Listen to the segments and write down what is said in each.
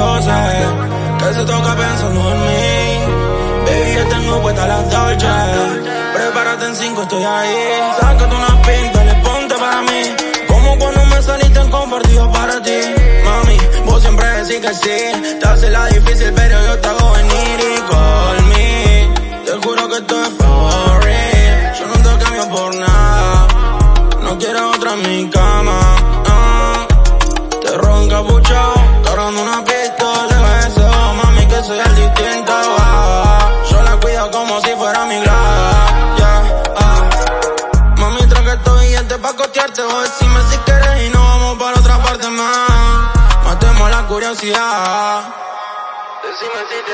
12, que se toca pensando en mí. Baby, yo tengo puesta las dolce. Prepárate en cinco, estoy ahí. Sácate una pinta, le ponte para mí. Como cuando me saliste en compartido para ti. Mami, vos siempre decís que sí. Te hace la difícil, pero yo te hago venir y call me. Te juro que esto es for real. Yo no te cambio por nada. No quiero otra en mi cama. Ah. Te ronca pucho, Vos decime si quieres y nos vamos para otra parte más. Matemos la curiosidad. Decime si te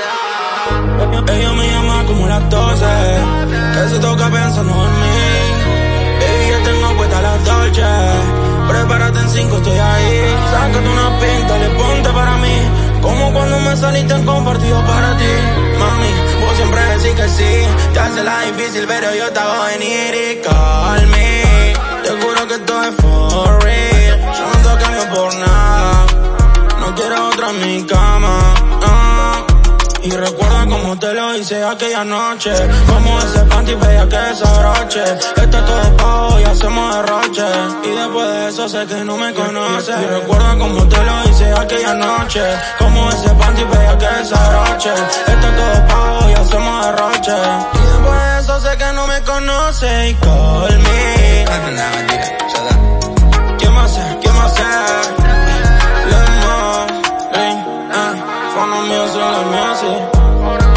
da. Ella me llama como las 12. Que se toca pensando en mí. Baby, yo tengo puesta las dolce. Prepárate en cinco, estoy ahí. Sácate una pinta, le ponte para mí. Como cuando me saliste en compartido para ti. Mami, vos siempre decís que sí. Te hace la difícil, pero yo te hago venir y call me. Te juro que esto es for real. Yo no te cambio por nada. No quiero otra en mi cama. ah. Y recuerda como te lo hice aquella noche Como ese panty bella que desabroche Esto es todo pago y hacemos derroche Y después de eso sé que no me conoces Y recuerda como te lo hice aquella noche Como ese panty bella que desabroche Esto es todo pago y hacemos derroche Y después de eso sé que no me conoces solo me hace